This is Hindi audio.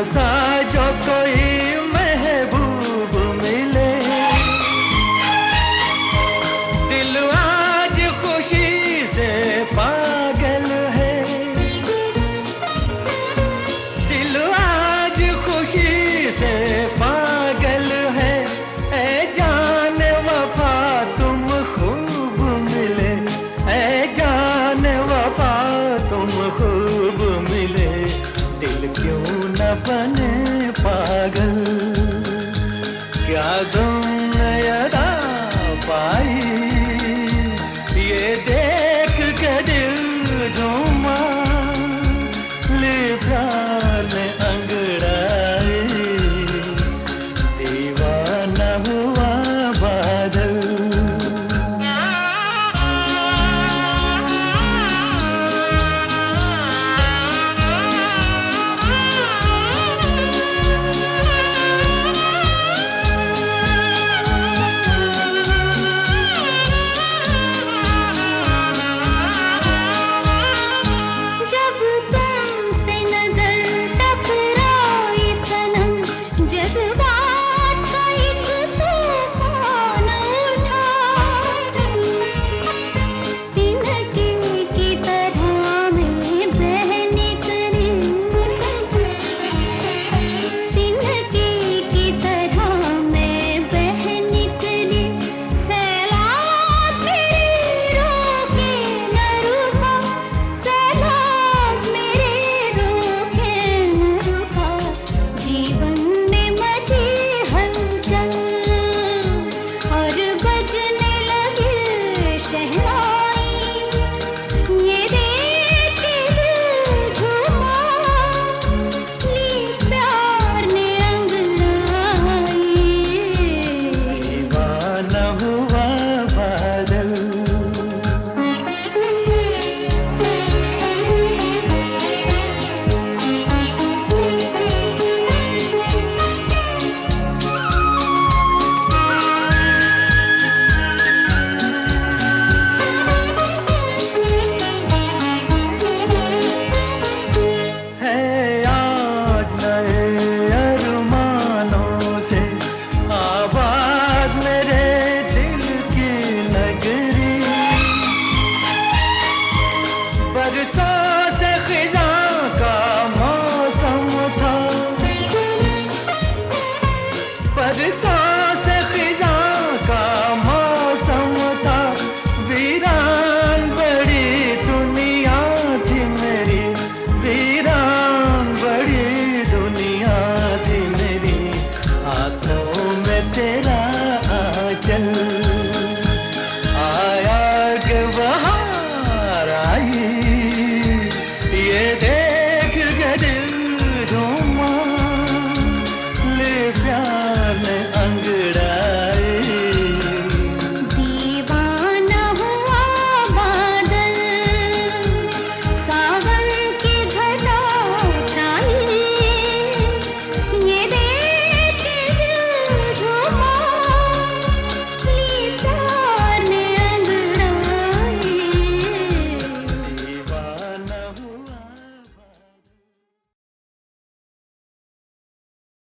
passar बने पागल क्या तुम नयरा पाई